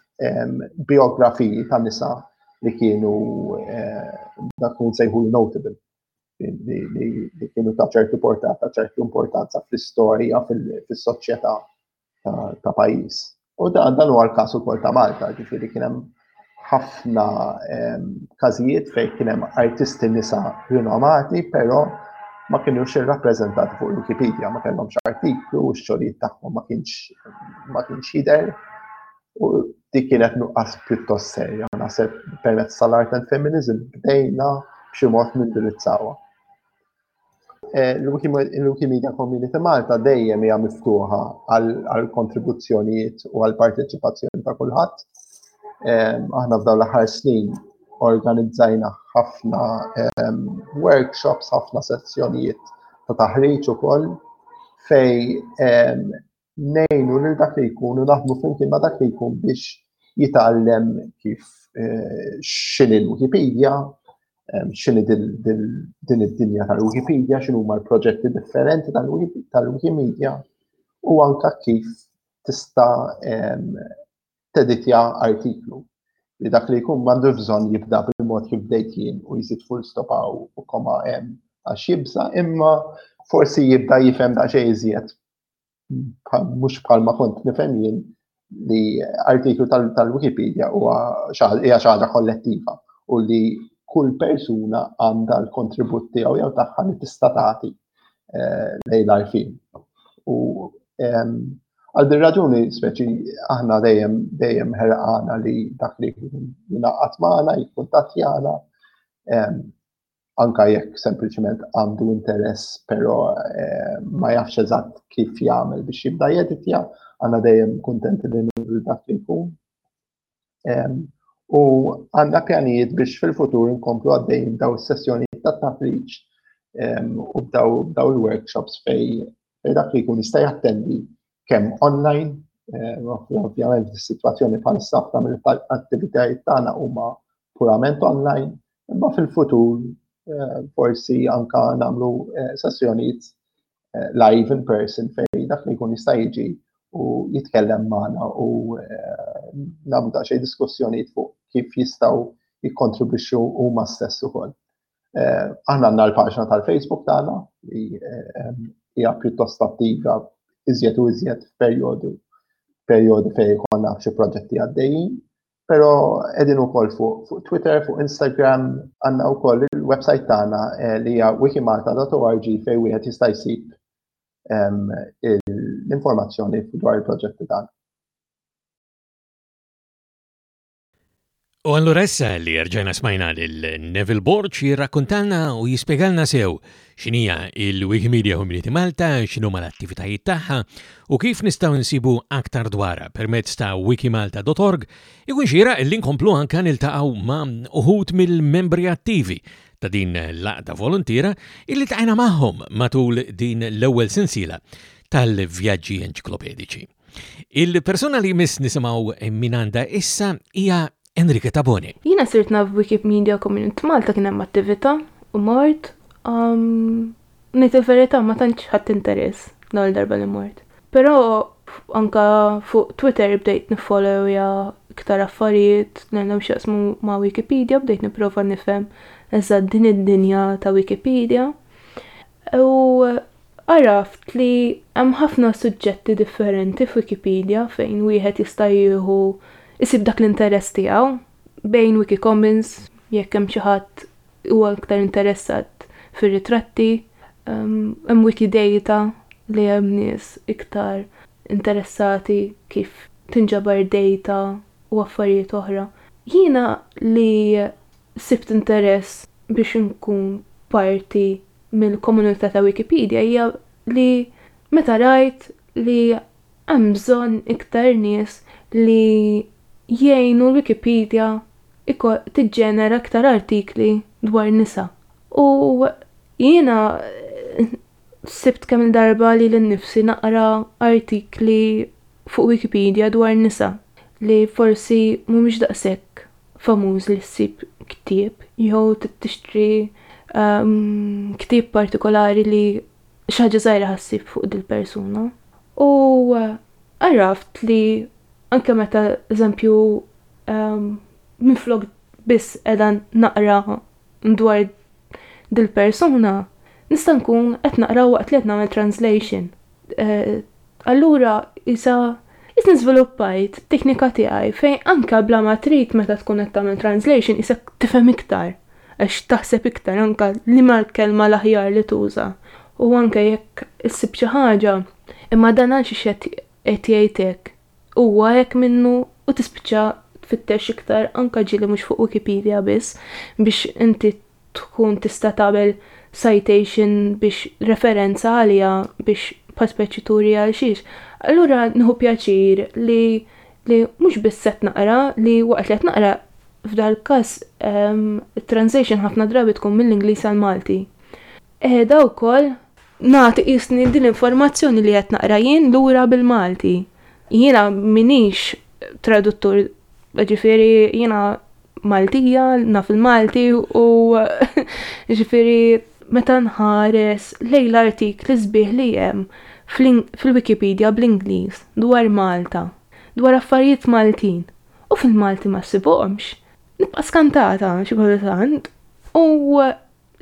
biografiji ta' nisa li kienu eh, dak kun sejħu notable li kienu ta' ċertu portata, ċertu importanza fl-istorja, fil-soċjetà. ta' pajjiż. U dan dan huwa l-każ ukoll ta' Malta, ġifieri kien hemm ħafna ehm, każijiet fejn kien hemm artisti nisa rinomati, però ma kienux irrappreżentati fuq Wikipedia, ma kellhomx artiklu, u x-xogħlijiet tagħhom ma kienx ma kienx jidher. U dik kienet nuqqas pjuttost serja, naħseb permezz tal-art and feminism bdejna b'xi mod nindirizzawha. Eh, Il-Wikimedia Community Malta dejjem hija miftuħa għal kontribuzzjonijiet u għal parteċipazzjoni ta' kulħadd. Eh, aħna f'daw l-aħħar snin organizzajna ħafna eh, workshops, ħafna sezzjonijiet ta' taħriġ ukoll fej ngħinu lil dak li jkun u naħdmu flimkien ma' dak li jkun biex jitgħallem kif eh, x'inhi l-Wikipedia, eh, x'inhi din id-dinja tal-Wikipedia, x'inhuma l-proġetti differenti tal-Wikimedia u anka kif tista' teditja artiklu li dak li jkun mandu bżonn jibda bil-mod kif bdejt jien u jżid full stop u koma hemm għax jibsa imma forsi jibda jifhem daqsxejn iżjed mhux bħalma kont nifhem jien li artiklu tal-Wikipedia huwa hija xi ħaġa kollettiva u li kull persuna għandha l-kontribut tiegħu jew tagħha li tista' tagħti eh, lejn l-arfin. U ehm, għal din raġuni speċi aħna dejjem dejjem ħerqana li dak li jingħaqad magħna, jikkuntattjana, ehm, anka jekk sempliċement għandu interess, pero eh, ma jafx eżatt kif jagħmel biex jibda jeditja, għandna dejjem kuntenti li nuru dak li jkun. U għandna pjanijiet biex fil-futur nkomplu għaddejjin daw is-sessjonijiet ta' taħriġ u daw il-workshops fej dak li jkun jista' jattendi kemm online, ovvjament fis-sitwazzjoni bħal sabta mill-attivitajiet tagħna huma purament online, imma fil-futur forsi anka nagħmlu sessjonijiet live in person fejn dak li jkun jista' jiġi u jitkellem magħna u nagħmlu daqsxejn diskussjonijiet fuq kif jistgħu jikkontribwixxu huma stess ukoll. Eh, aħna għandna l-paġna tal-Facebook tagħna li eh, hija pjuttost attiva iżjed u iżjed f'perjodu perjodi fejn jkollna xi proġetti għaddejjin, però qegħdin ukoll fuq Twitter, fuq Instagram, għandna wkoll il-website tagħna eh, li hija wikimalta.org fejn wieħed jista' jsib ehm, l-informazzjoni dwar il-proġetti tagħna. U allura issa li rġajna smajna lil Neville Borg jirrakkuntalna u jispjegalna sew x'inhija il-Wikimedia Community Malta, x'inhu ma l-attivitajiet tagħha u kif nistgħu nsibu aktar dwarha permezz ta' wikimalta.org, ikun xira li nkomplu anke niltaqgħu ma' uħud mill-membri attivi ta' din l-laqda volontira illi tajna magħhom matul din l-ewwel sensiela tal-vjaġġi enċiklopedici. Il-persuna li jmiss nisimgħu minn għandha issa hija Enrique Tabone. Jiena sirt naf Wikipedia Community Malta kien hemm attività u mort um, ngħid il-verità ma tantx ħadd interess l-ewwel darba li mort. Però anka fuq Twitter bdejt niffollowja iktar affarijiet li għandhom x'jaqsmu ma' Wikipedia bdejt nipprova nifhem eżatt din id-dinja ta' Wikipedia. U għaraft li hemm ħafna suġġetti differenti f'Wikipedia fejn wieħed jista' jieħu isib dak l-interess tiegħu bejn Wikicommons jekk hemm xi ħadd huwa aktar interessat fir-ritratti, ehm, hemm Wikidata li hemm nies iktar interessati kif tinġabar data u affarijiet oħra. Jiena li sibt interess biex inkun parti mill-komunità ta' Wikipedia hija li meta rajt li hemm bżonn iktar nies li jgħinu l-Wikipedia tiġġenera iktar artikli dwar nisa u jiena Sibt kemm-il darba lili nnifsi naqra artikli fuq Wikipedia dwar nisa li forsi mhumiex daqshekk famużi li ssib ktieb jew trid tixtri ktieb partikolari li xi ħaġa żgħira ħa ssib fuq dil-persuna. U għarraft li anke meta eżempju minflok biss qiegħda naqra dwar dil-persuna nista' nkun qed naqra waqt li qed nagħmel translation. Eh, allura isa is niżviluppajt teknika tiegħi fejn anka bla ma trid meta tkun qed tagħmel translation isek tifhem iktar għax taħseb iktar anka li ma kelma l-aħjar li tuża. U anke jekk issib xi ħaġa, imma dan għal xi qed jgħidlek. huwa hekk minnu u tispiċċa tfittex iktar anke ġieli mhux fuq Wikipedia biss biex inti tkun tista' tagħmel citation biex referenza għaliha biex bħal speċi turi għal xiex. Allura nieħu pjaċir li li mhux biss qed naqra li waqt li qed naqra f'dal-każ ehm, it-translation ħafna drabi tkun mill-Ingliż għall-Malti. Qiegħda wkoll nagħti qisni din l-informazzjoni li qed naqra jien lura bil-Malti. Jiena minix traduttur, ġifieri jiena Maltija, naf il-Malti u ġifieri meta nħares lejn l-artikli sbieħ li hemm fil-Wikipedia bl-Ingliż dwar Malta, dwar affarijiet Maltin, u fil-Malti ma ssibhomx, nibqa' skantata xi kultant u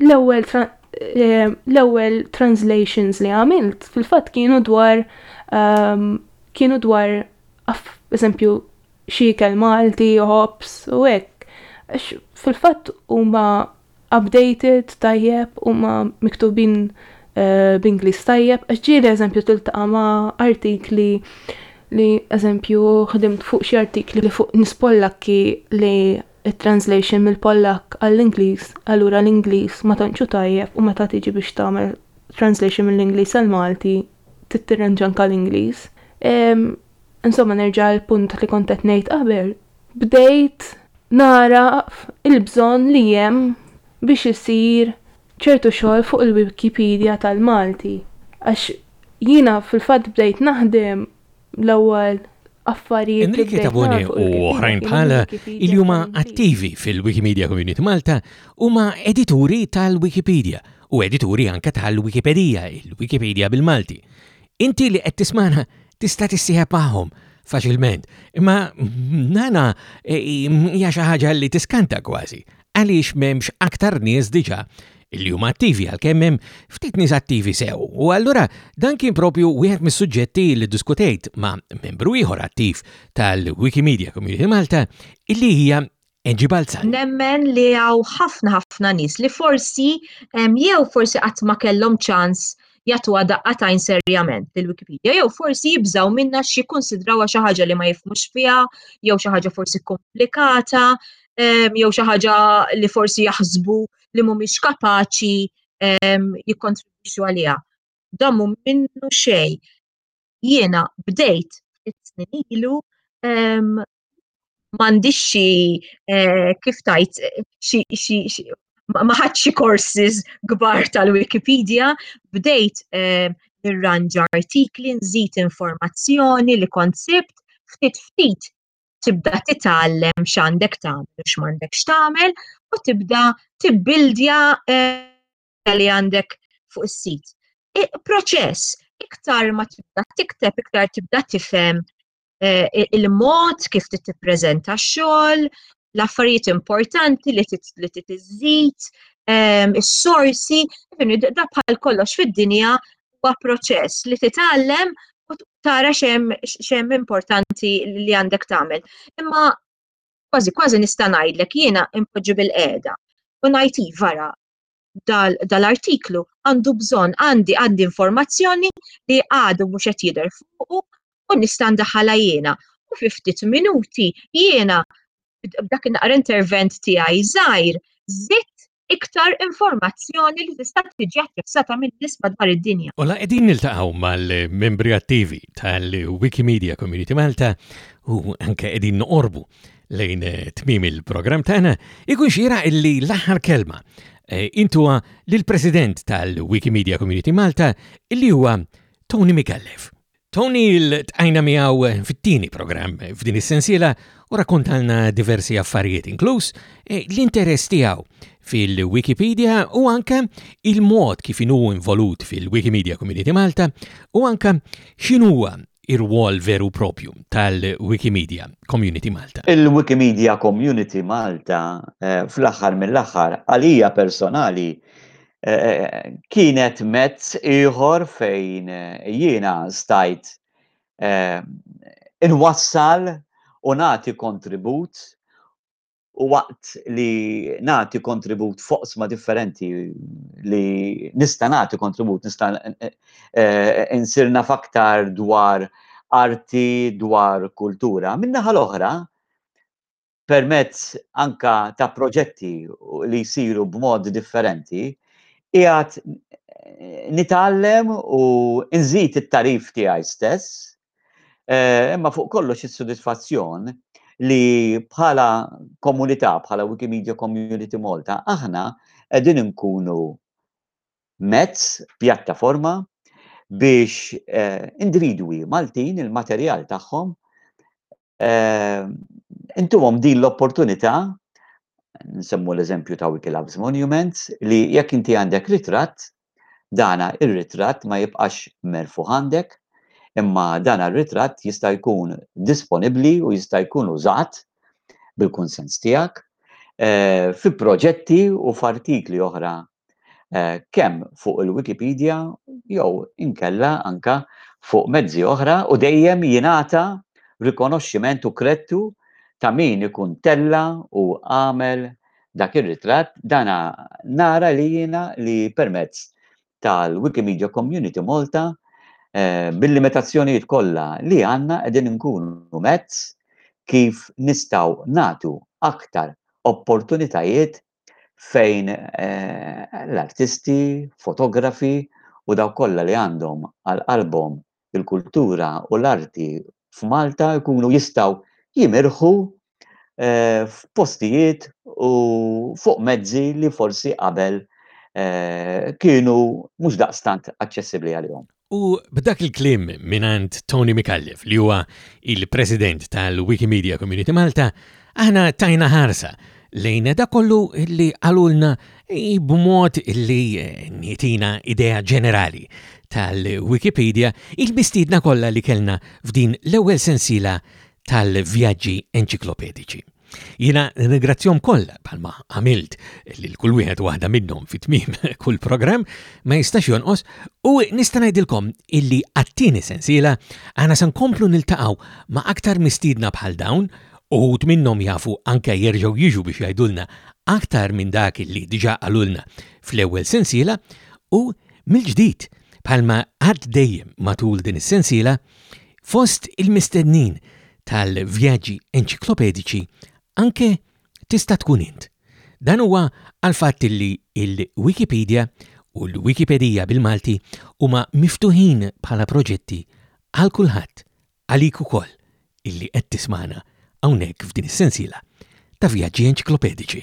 L-ewwel l-ewwel translations li għamilt fil-fatt kienu dwar um, kienu dwar eżempju xikel Malti, hops u hekk. Fil-fatt huma updated tajjeb huma miktubin uh, b'Ingliż tajjeb għax ġieli eżempju tiltaqa' ma' artikli li eżempju ħdimt fuq xi artikli li fuq nispollakki li it-translation mill-Pollakk għall-Ingliż, allura l-Ingliż ma tantx hu tajjeb u meta tiġi biex tagħmel translation mill-Ingliż għall-Malti trid tirranġa anke l-Ingliż. Ehm, insomma nerġa' għall-punt li kont qed ngħid qabel, bdejt nagħraf il-bżonn li hemm biex isir ċertu xogħol fuq il-Wikipedia tal-Malti għax jiena fil-fatt bdejt naħdem l-ewwel affarijiet. Enrique Tabone u oħrajn bħala il huma attivi fil-Wikimedia Community Malta huma edituri tal-Wikipedia u edituri anka tal-Wikipedija, il-Wikipedia bil-Malti. Inti li qed tismana tista' tissieħeb magħhom faċilment, imma nana eh, hija xi ħaġa li tiskanta kważi għaliex m'hemmx aktar nies diġà li huma attivi għalkemm hemm ftit nies attivi sew. U allura dan kien propju wieħed mis-suġġetti li diskutejt ma' membru ieħor attiv tal-Wikimedia Community Malta illi hija Enġi Balzan. Nemmen li għaw ħafna ħafna nies li forsi jew forsi qatt ma kellhom ċans jagħtuha daqqatajn serjament il-Wikipedia jew forsi jibżaw minna xi konsidrawha xi ħaġa li ma jifmux fiha jew xi ħaġa forsi komplikata jew xi ħaġa li forsi jaħsbu li mhumiex kapaċi jikkontribwixxu għaliha. Dan mhu minnu xejn. Jiena bdejt it-snin ilu m'għandix xi eh, kif tajt ma ħadx xi courses kbar tal-Wikipedia, bdejt eh, nirranġa artikli, nżid informazzjoni li konsibt, ftit ftit tibda titgħallem x'għandek tagħmel u x'm'għandek x'tagħmel u tibda tibbildja eh, li għandek fuq is-sit. Proċess iktar ma tibda tikteb, iktar tibda tifhem eh, il-mod kif tippreżenta x-xogħol, l-affarijiet importanti li titiżżid, ehm, is-sorsi, da bħal kollox fid-dinja huwa proċess li titgħallem u tara xem importanti li għandek tagħmel. Imma kważi kważi nista' ngħidlek jiena impoġġi bil-qiegħda u ngħid iva dal-artiklu għandu bżonn għandi għandi informazzjoni li għadu mhux qed jidher fuqu u nista' ndaħħalha jiena. U fi ftit minuti jiena b'dak naqra intervent tiegħi żgħir żitt iktar informazzjoni li tista' tiġi aċċessata minn nies madwar id-dinja. U la qegħdin niltaqgħu mal-membri attivi tal-Wikimedia Community Malta u anke qegħdin noqorbu lejn eh, tmim il-programm tagħna, ikun xira illi l-aħħar kelma eh, intuwa lill-President tal-Wikimedia Community Malta illi huwa Tony Mikallef. Tony l-tqajna miegħu eh, fit-tieni programm f'din is-sensiela u rakkontalna diversi affarijiet inkluż l-interess tiegħu fil-Wikipedia u anka il-mod kif inhu involut fil-Wikimedia Community Malta u anka x'inhuwa ir-rwol veru propju tal-Wikimedia Community Malta. Il-Wikimedia Community Malta eh, fl-aħħar mill-aħħar għalija personali eh, kienet mezz ieħor fejn eh, jiena stajt inwassal u nagħti kontribut u waqt li nagħti kontribut foqsma differenti li nista' nagħti kontribut, nista' eh, eh, insirna faktar dwar arti, dwar kultura. Minnaħa l-oħra, permezz anka ta' proġetti li jisiru b'mod differenti, jgħat eh, nitallem u nżid it-tarif tiegħi stess Eh, imma fuq kollox is-sodisfazzjon li bħala komunità, bħala Wikimedia Community Malta, aħna qegħdin nkunu mezz, pjattaforma biex eh, individwi Maltin il-materjal tagħhom eh, intuhom din l-opportunità nsemmu l-eżempju ta' Wikilabs Monuments li jekk inti għandek ritratt, dana ir-ritratt ma jibqax merfu għandek, imma dana r-ritratt jista' jkun disponibbli u jista' jkun użat bil-kunsens tiegħek eh, fi proġetti u f'artikli oħra eh, kemm fuq il-Wikipedia jew inkella anka fuq mezzi oħra u dejjem jingħata rikonoxximent u krettu ta' min ikun tella u għamel dak ir-ritratt dana nara li jiena li permezz tal-Wikimedia Community Malta eh, bil-limitazzjonijiet kollha li għandna qegħdin inkunu mezz kif nistgħu natu aktar opportunitajiet fejn l-artisti, fotografi u dawk kollha li għandhom għal qalbhom il-kultura u l-arti f'Malta jkunu jistgħu jimirħu f'postijiet u fuq mezzi li forsi qabel kienu mhux daqstant aċċessibbli għalihom. U b'dak il-kliem mingħand Tony Micallef li huwa il-President tal-Wikimedia Community Malta, aħna tajna ħarsa lejn da kollu li qalulna b'mod li eh, jitina idea ġenerali tal-Wikipedia il-mistiedna kollha li kellna f'din l-ewwel sensila tal-vjaġġi enċiklopedici. Jina nirringrazzjom kollha bħalma għamilt lil kull wieħed waħda minnhom fit tmiem kull programm ma jistax jonqos u nista' ngħidilkom illi għat-tieni sensiela għana se nkomplu niltaqgħu ma' aktar mistiedna bħal dawn u minnhom jafu anke jerġgħu jiġu biex jgħidulna aktar minn dak illi diġà qalulna fl-ewwel sensiela u mill-ġdid bħalma għad dejjem matul din is-sensiela fost il-mistednin tal-vjaġġi enċiklopediċi anke tista' tkun int. Dan huwa għall-fatt li l-Wikipedia u l-Wikipedija bil-Malti huma miftuħin bħala proġetti għal kulħadd, għalik ukoll illi qed tismana hawnhekk f'din is-sensiela ta' vjaġġi enċiklopediċi.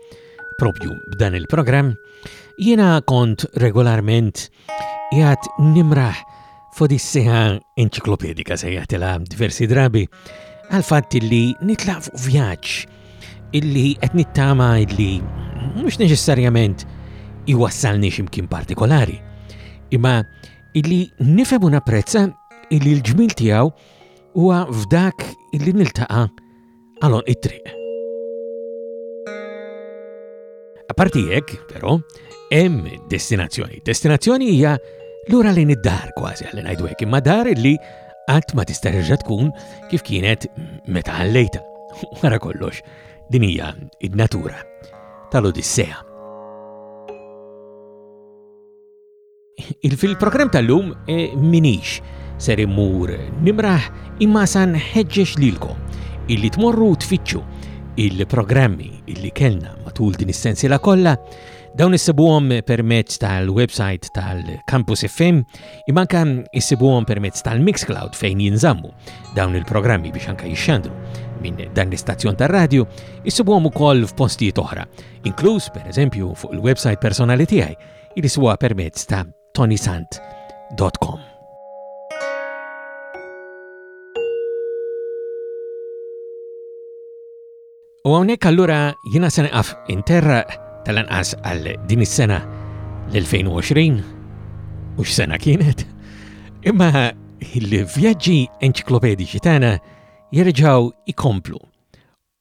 Propju b'dan il-programm, jiena kont regolarment jgħat nimraħ f'odissija enċiklopedika se jgħatilha diversi drabi għal fatt li nitlaq fuq vjaġġ illi qed nittama illi mhux neċessarjament iwassalni x'imkien partikolari, imma illi nifhem u napprezza illi l-ġmil tiegħu huwa f'dak illi niltaqa' għal it-triq. Aparti hekk, però, hemm destinazzjoni. Destinazzjoni hija lura lejn id-dar kważi għalli ngħidu hekk, imma dar li qatt ma tista' terġa' tkun kif kienet meta għallejta. Wara kollox, din hija id-natura tal-Odissea. Fil-programm tal-lum e, minix ser immur nimraħ imma san ħeġġeġ lilkom illi tmorru tfittxu il-programmi illi kellna matul din is-sensiela kollha Dawn issibuhom permezz tal-website tal-Campus FM imma anke issibuhom permezz tal-Mixcloud fejn jinżammu dawn il-programmi biex anke jixxandru minn dan l-istazzjon tar-radju, issibuhom ukoll f'postijiet oħra, inkluż pereżempju fuq il-website personali tiegħi Irisuha permezz ta' tonysant.com. U għonek allura jina se għaf interra tal-anqas għal din is-sena l-2020 u x-sena kienet. Imma il-vjaġġi enċiklopediċi tagħna jirġaw ikomplu.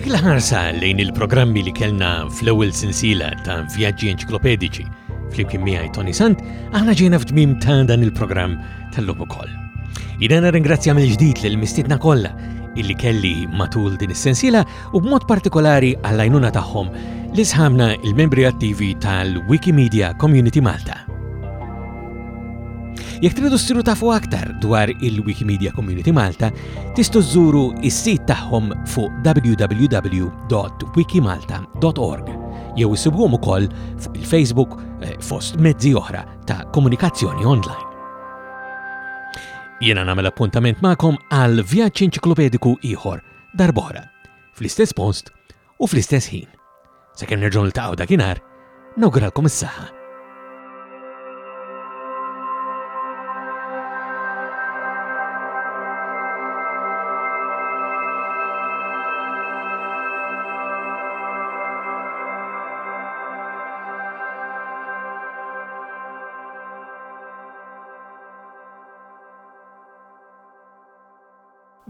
Dik l-ħarsa lejn il-programmi li kellna fl-ewwel sinsila ta' vjaġġi enċiklopedici flimkien miegħi Tony Sant, aħna ġejna f'tmim ta' dan il-programm tal-lum ukoll. Jina nirringrazzja mill-ġdid lil mistidna kollha illi kelli matul din is-sensiela u b'mod partikolari għall-għajnuna tagħhom li sħamna il-membri attivi tal-Wikimedia Community Malta. Jekk tridu ssiru tafu aktar dwar il-Wikimedia Community Malta, tistgħu żżuru is-sit tagħhom fuq www.wikimalta.org jew isibuhom ukoll fuq il-Facebook eh, fost mezzi oħra ta' komunikazzjoni online. Jiena nagħmel appuntament magħkom għal vjaġġ enċiklopediku ieħor darbora, fl-istess post u fl-istess ħin. Sakemm nerġgħu niltaqgħu dakinhar, nawguralkom is-saħħa.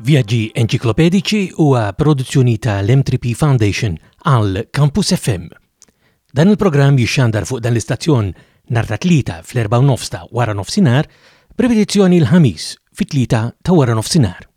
Vjaġġi Enċiklopediċi huwa produzzjoni ta' l-M3P Foundation għal Campus FM. Dan il-programm jixxandar fuq dan l-istazzjon narta tlita fl-erba' nofs ta' wara nofsinar, b'ripetizzjoni l-ħamis fit-tlita ta' wara nofsinar.